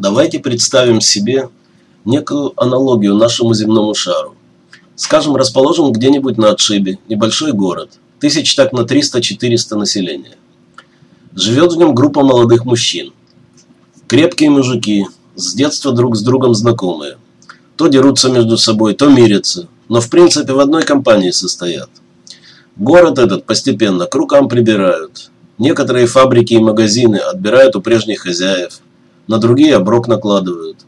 Давайте представим себе некую аналогию нашему земному шару. Скажем, расположен где-нибудь на отшибе, небольшой город, тысяч так на 300-400 населения. Живет в нем группа молодых мужчин. Крепкие мужики, с детства друг с другом знакомые. То дерутся между собой, то мирятся, но в принципе в одной компании состоят. Город этот постепенно к рукам прибирают. Некоторые фабрики и магазины отбирают у прежних хозяев, на другие оброк накладывают.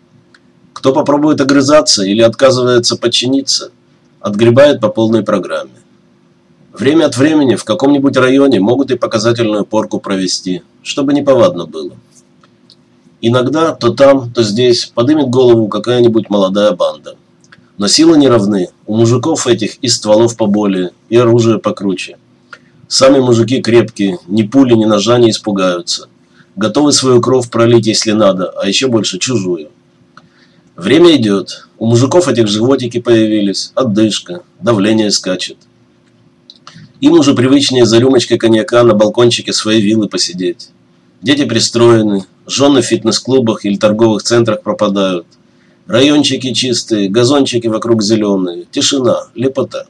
Кто попробует огрызаться или отказывается подчиниться, отгребает по полной программе. Время от времени в каком-нибудь районе могут и показательную порку провести, чтобы неповадно было. Иногда то там, то здесь подымет голову какая-нибудь молодая банда. Но силы не равны. У мужиков этих и стволов поболее, и оружие покруче. Сами мужики крепкие, ни пули, ни ножа не испугаются. Готовы свою кровь пролить, если надо, а еще больше чужую. Время идет. У мужиков этих животики появились, отдышка, давление скачет. Им уже привычнее за рюмочкой коньяка на балкончике своей виллы посидеть. Дети пристроены, жены в фитнес-клубах или торговых центрах пропадают. Райончики чистые, газончики вокруг зеленые, тишина, лепота.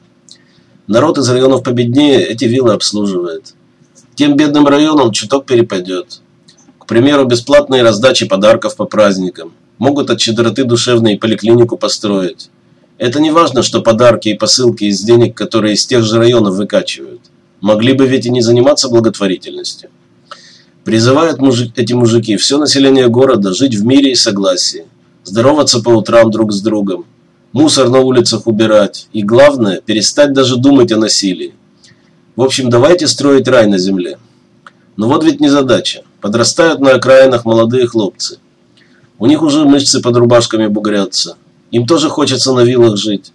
Народ из районов победнее эти виллы обслуживает. Тем бедным районам чуток перепадет. Примеру, бесплатные раздачи подарков по праздникам. Могут от щедроты душевной поликлинику построить. Это не важно, что подарки и посылки из денег, которые из тех же районов выкачивают. Могли бы ведь и не заниматься благотворительностью. Призывают мужик, эти мужики все население города жить в мире и согласии, здороваться по утрам друг с другом, мусор на улицах убирать и, главное, перестать даже думать о насилии. В общем, давайте строить рай на земле. Но вот ведь не задача. Подрастают на окраинах молодые хлопцы. У них уже мышцы под рубашками бугрятся. Им тоже хочется на виллах жить.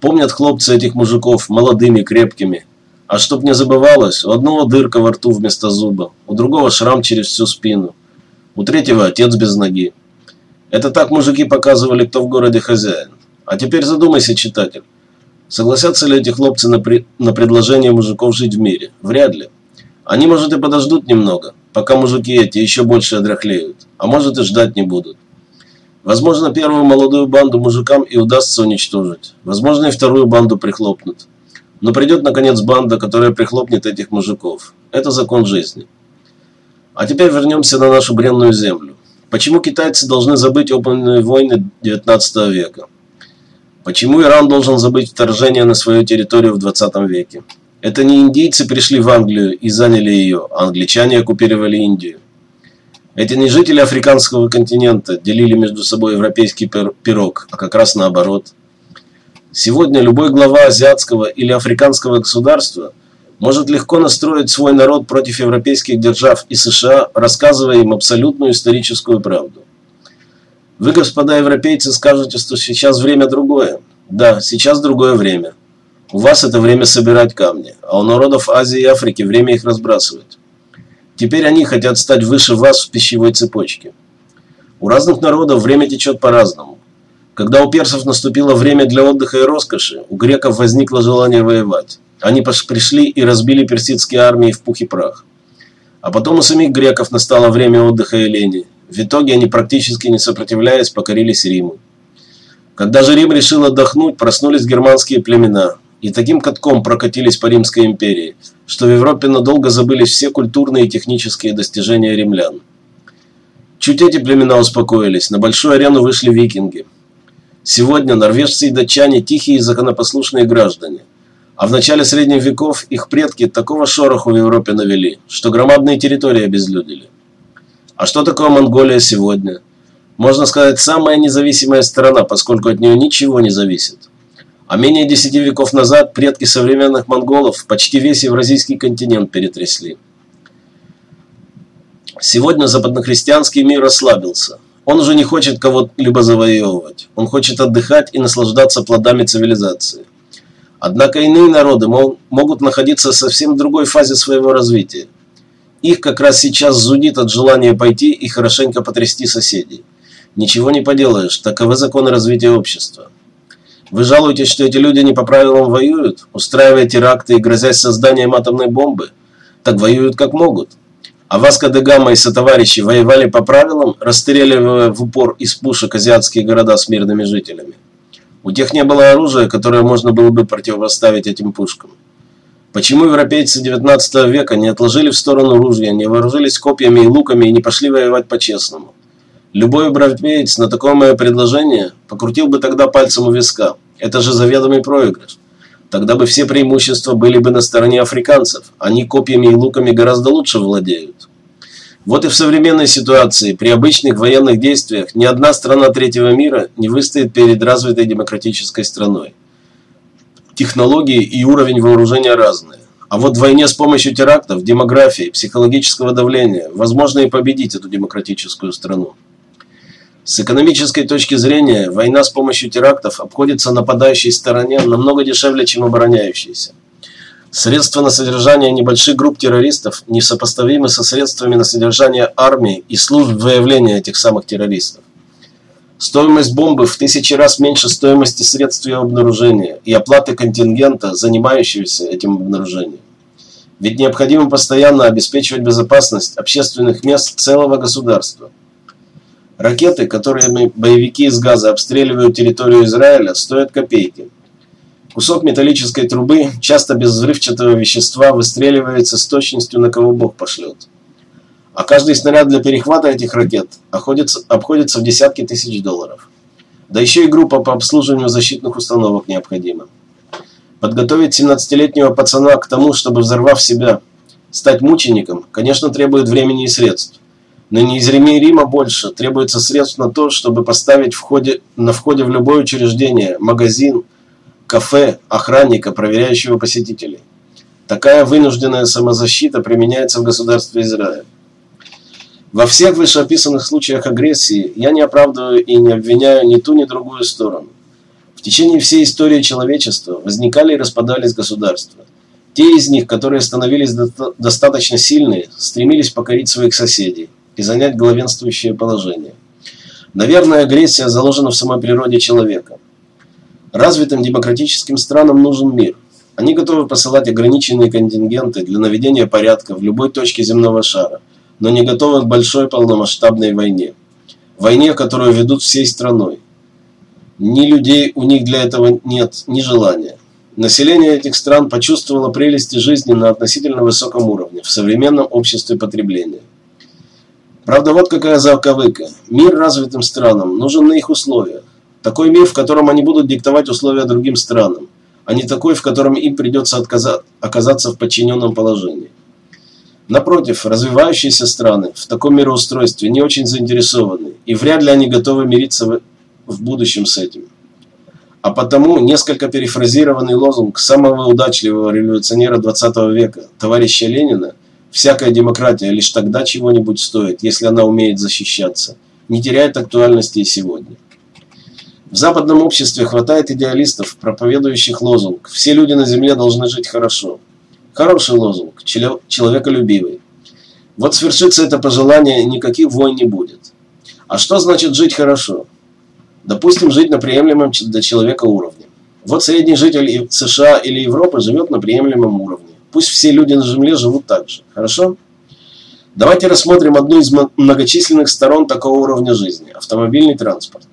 Помнят хлопцы этих мужиков молодыми, крепкими, а чтоб не забывалось, у одного дырка во рту вместо зуба, у другого шрам через всю спину, у третьего отец без ноги. Это так мужики показывали, кто в городе хозяин. А теперь задумайся, читатель. Согласятся ли эти хлопцы на, при... на предложение мужиков жить в мире? Вряд ли. Они, может, и подождут немного, пока мужики эти еще больше одряхлеют. А может, и ждать не будут. Возможно, первую молодую банду мужикам и удастся уничтожить. Возможно, и вторую банду прихлопнут. Но придет, наконец, банда, которая прихлопнет этих мужиков. Это закон жизни. А теперь вернемся на нашу бренную землю. Почему китайцы должны забыть опытные войны 19 века? Почему Иран должен забыть вторжение на свою территорию в 20 веке? Это не индийцы пришли в Англию и заняли ее, а англичане оккупировали Индию. Это не жители африканского континента делили между собой европейский пирог, а как раз наоборот – Сегодня любой глава азиатского или африканского государства может легко настроить свой народ против европейских держав и США, рассказывая им абсолютную историческую правду. Вы, господа европейцы, скажете, что сейчас время другое. Да, сейчас другое время. У вас это время собирать камни, а у народов Азии и Африки время их разбрасывать. Теперь они хотят стать выше вас в пищевой цепочке. У разных народов время течет по-разному. Когда у персов наступило время для отдыха и роскоши, у греков возникло желание воевать. Они пришли и разбили персидские армии в пух и прах. А потом у самих греков настало время отдыха и лени. В итоге они практически не сопротивляясь покорились Риму. Когда же Рим решил отдохнуть, проснулись германские племена и таким катком прокатились по Римской империи, что в Европе надолго забылись все культурные и технические достижения римлян. Чуть эти племена успокоились, на большую арену вышли викинги – Сегодня норвежцы и датчане тихие и законопослушные граждане. А в начале средних веков их предки такого шороху в Европе навели, что громадные территории обезлюдили. А что такое Монголия сегодня? Можно сказать, самая независимая страна, поскольку от нее ничего не зависит. А менее десяти веков назад предки современных монголов почти весь евразийский континент перетрясли. Сегодня западнохристианский мир ослабился – он уже не хочет кого-либо завоевывать. Он хочет отдыхать и наслаждаться плодами цивилизации. Однако иные народы могут находиться в совсем другой фазе своего развития. Их как раз сейчас зудит от желания пойти и хорошенько потрясти соседей. Ничего не поделаешь, таковы законы развития общества. Вы жалуетесь, что эти люди не по правилам воюют, устраивая теракты и грозясь созданием атомной бомбы? Так воюют как могут. А Васко де Гама и сотоварищи воевали по правилам, расстреливая в упор из пушек азиатские города с мирными жителями. У тех не было оружия, которое можно было бы противопоставить этим пушкам. Почему европейцы XIX века не отложили в сторону ружья, не вооружились копьями и луками и не пошли воевать по-честному? Любой европеец на такое предложение покрутил бы тогда пальцем у виска. Это же заведомый проигрыш. Тогда бы все преимущества были бы на стороне африканцев. Они копьями и луками гораздо лучше владеют. Вот и в современной ситуации, при обычных военных действиях, ни одна страна третьего мира не выстоит перед развитой демократической страной. Технологии и уровень вооружения разные. А вот в войне с помощью терактов, демографии, психологического давления возможно и победить эту демократическую страну. С экономической точки зрения, война с помощью терактов обходится нападающей стороне намного дешевле, чем обороняющейся. Средства на содержание небольших групп террористов несопоставимы со средствами на содержание армии и служб выявления этих самых террористов. Стоимость бомбы в тысячи раз меньше стоимости средств ее обнаружения и оплаты контингента, занимающегося этим обнаружением. Ведь необходимо постоянно обеспечивать безопасность общественных мест целого государства. Ракеты, которыми боевики из газа обстреливают территорию Израиля, стоят копейки. Кусок металлической трубы, часто без взрывчатого вещества, выстреливается с точностью, на кого Бог пошлет. А каждый снаряд для перехвата этих ракет обходится, обходится в десятки тысяч долларов. Да еще и группа по обслуживанию защитных установок необходима. Подготовить 17-летнего пацана к тому, чтобы, взорвав себя, стать мучеником, конечно, требует времени и средств. Но неизмеримо больше требуется средств на то, чтобы поставить в ходе, на входе в любое учреждение, магазин, кафе, охранника, проверяющего посетителей. Такая вынужденная самозащита применяется в государстве Израиль. Во всех вышеописанных случаях агрессии я не оправдываю и не обвиняю ни ту, ни другую сторону. В течение всей истории человечества возникали и распадались государства. Те из них, которые становились достаточно сильные, стремились покорить своих соседей и занять главенствующее положение. Наверное, агрессия заложена в самой природе человека. Развитым демократическим странам нужен мир. Они готовы посылать ограниченные контингенты для наведения порядка в любой точке земного шара, но не готовы к большой полномасштабной войне. Войне, которую ведут всей страной. Ни людей у них для этого нет, ни желания. Население этих стран почувствовало прелести жизни на относительно высоком уровне в современном обществе потребления. Правда, вот какая заковыка. Мир развитым странам нужен на их условиях. Такой мир, в котором они будут диктовать условия другим странам, а не такой, в котором им придется оказаться в подчиненном положении. Напротив, развивающиеся страны в таком мироустройстве не очень заинтересованы, и вряд ли они готовы мириться в, в будущем с этим. А потому несколько перефразированный лозунг самого удачливого революционера 20 века, товарища Ленина – Всякая демократия лишь тогда чего-нибудь стоит, если она умеет защищаться. Не теряет актуальности и сегодня. В западном обществе хватает идеалистов, проповедующих лозунг «Все люди на земле должны жить хорошо». Хороший лозунг, человеколюбивый. Вот свершится это пожелание, никаких войн не будет. А что значит жить хорошо? Допустим, жить на приемлемом для человека уровне. Вот средний житель США или Европы живет на приемлемом уровне. Пусть все люди на Земле живут так же. Хорошо? Давайте рассмотрим одну из многочисленных сторон такого уровня жизни – автомобильный транспорт.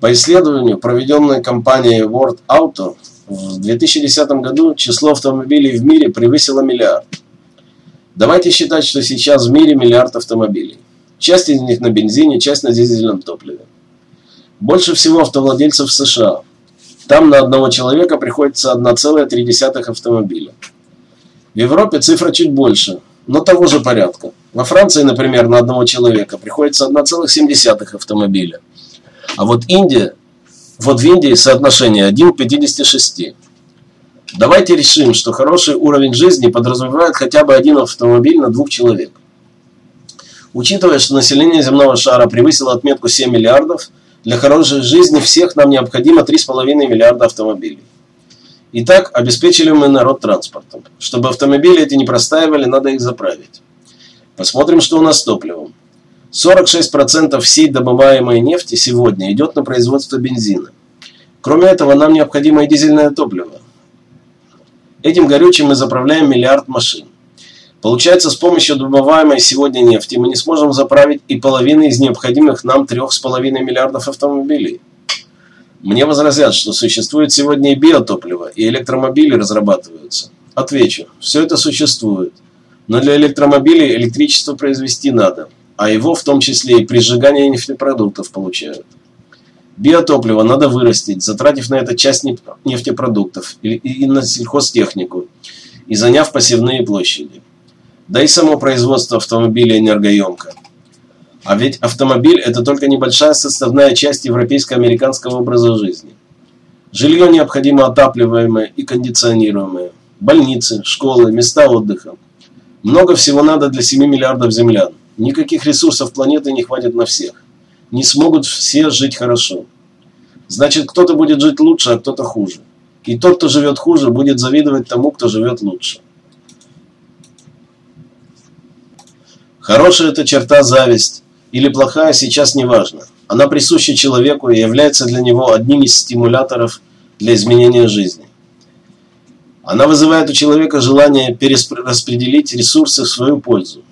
По исследованию, проведенной компанией World Auto, в 2010 году число автомобилей в мире превысило миллиард. Давайте считать, что сейчас в мире миллиард автомобилей. Часть из них на бензине, часть на дизельном топливе. Больше всего автовладельцев США. Там на одного человека приходится 1,3 автомобиля. В Европе цифра чуть больше, но того же порядка. Во Франции, например, на одного человека приходится 1,7 автомобиля. А вот Индия, вот в Индии соотношение 1 к 56. Давайте решим, что хороший уровень жизни подразумевает хотя бы один автомобиль на двух человек. Учитывая, что население земного шара превысило отметку 7 миллиардов, для хорошей жизни всех нам необходимо 3,5 миллиарда автомобилей. Итак, обеспечили мы народ транспортом. Чтобы автомобили эти не простаивали, надо их заправить. Посмотрим, что у нас с топливом. 46% всей добываемой нефти сегодня идет на производство бензина. Кроме этого, нам необходимо и дизельное топливо. Этим горючим мы заправляем миллиард машин. Получается, с помощью добываемой сегодня нефти мы не сможем заправить и половины из необходимых нам 3,5 миллиардов автомобилей. Мне возразят, что существует сегодня и биотопливо, и электромобили разрабатываются. Отвечу, все это существует. Но для электромобилей электричество произвести надо, а его в том числе и при сжигании нефтепродуктов получают. Биотопливо надо вырастить, затратив на это часть нефтепродуктов и на сельхозтехнику, и заняв посевные площади. Да и само производство автомобиля энергоемко. А ведь автомобиль – это только небольшая составная часть европейско-американского образа жизни. Жилье необходимо отапливаемое и кондиционируемое. Больницы, школы, места отдыха. Много всего надо для 7 миллиардов землян. Никаких ресурсов планеты не хватит на всех. Не смогут все жить хорошо. Значит, кто-то будет жить лучше, а кто-то хуже. И тот, кто живет хуже, будет завидовать тому, кто живет лучше. Хорошая это черта зависть, или плохая, сейчас не важно. Она присуща человеку и является для него одним из стимуляторов для изменения жизни. Она вызывает у человека желание перераспределить ресурсы в свою пользу.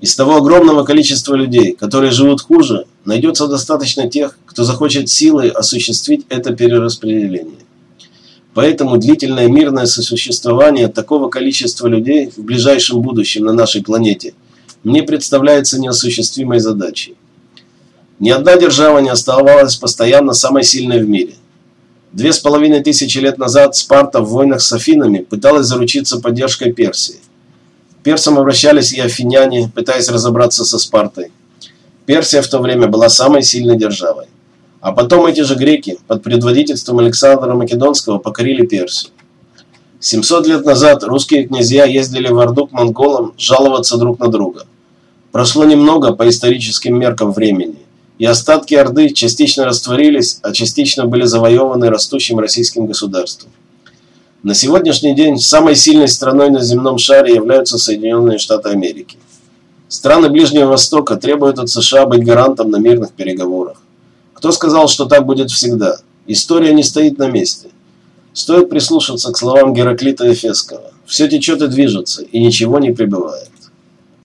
Из того огромного количества людей, которые живут хуже, найдется достаточно тех, кто захочет силой осуществить это перераспределение. Поэтому длительное мирное сосуществование такого количества людей в ближайшем будущем на нашей планете – мне представляется неосуществимой задачей. Ни одна держава не оставалась постоянно самой сильной в мире. Две с половиной тысячи лет назад Спарта в войнах с Афинами пыталась заручиться поддержкой Персии. К персам обращались и афиняне, пытаясь разобраться со Спартой. Персия в то время была самой сильной державой. А потом эти же греки под предводительством Александра Македонского покорили Персию. 700 лет назад русские князья ездили в Орду к монголам жаловаться друг на друга – Прошло немного по историческим меркам времени, и остатки Орды частично растворились, а частично были завоеваны растущим российским государством. На сегодняшний день самой сильной страной на земном шаре являются Соединенные Штаты Америки. Страны Ближнего Востока требуют от США быть гарантом на мирных переговорах. Кто сказал, что так будет всегда? История не стоит на месте. Стоит прислушаться к словам Гераклита Эфесского. Все течет и движется, и ничего не прибывает.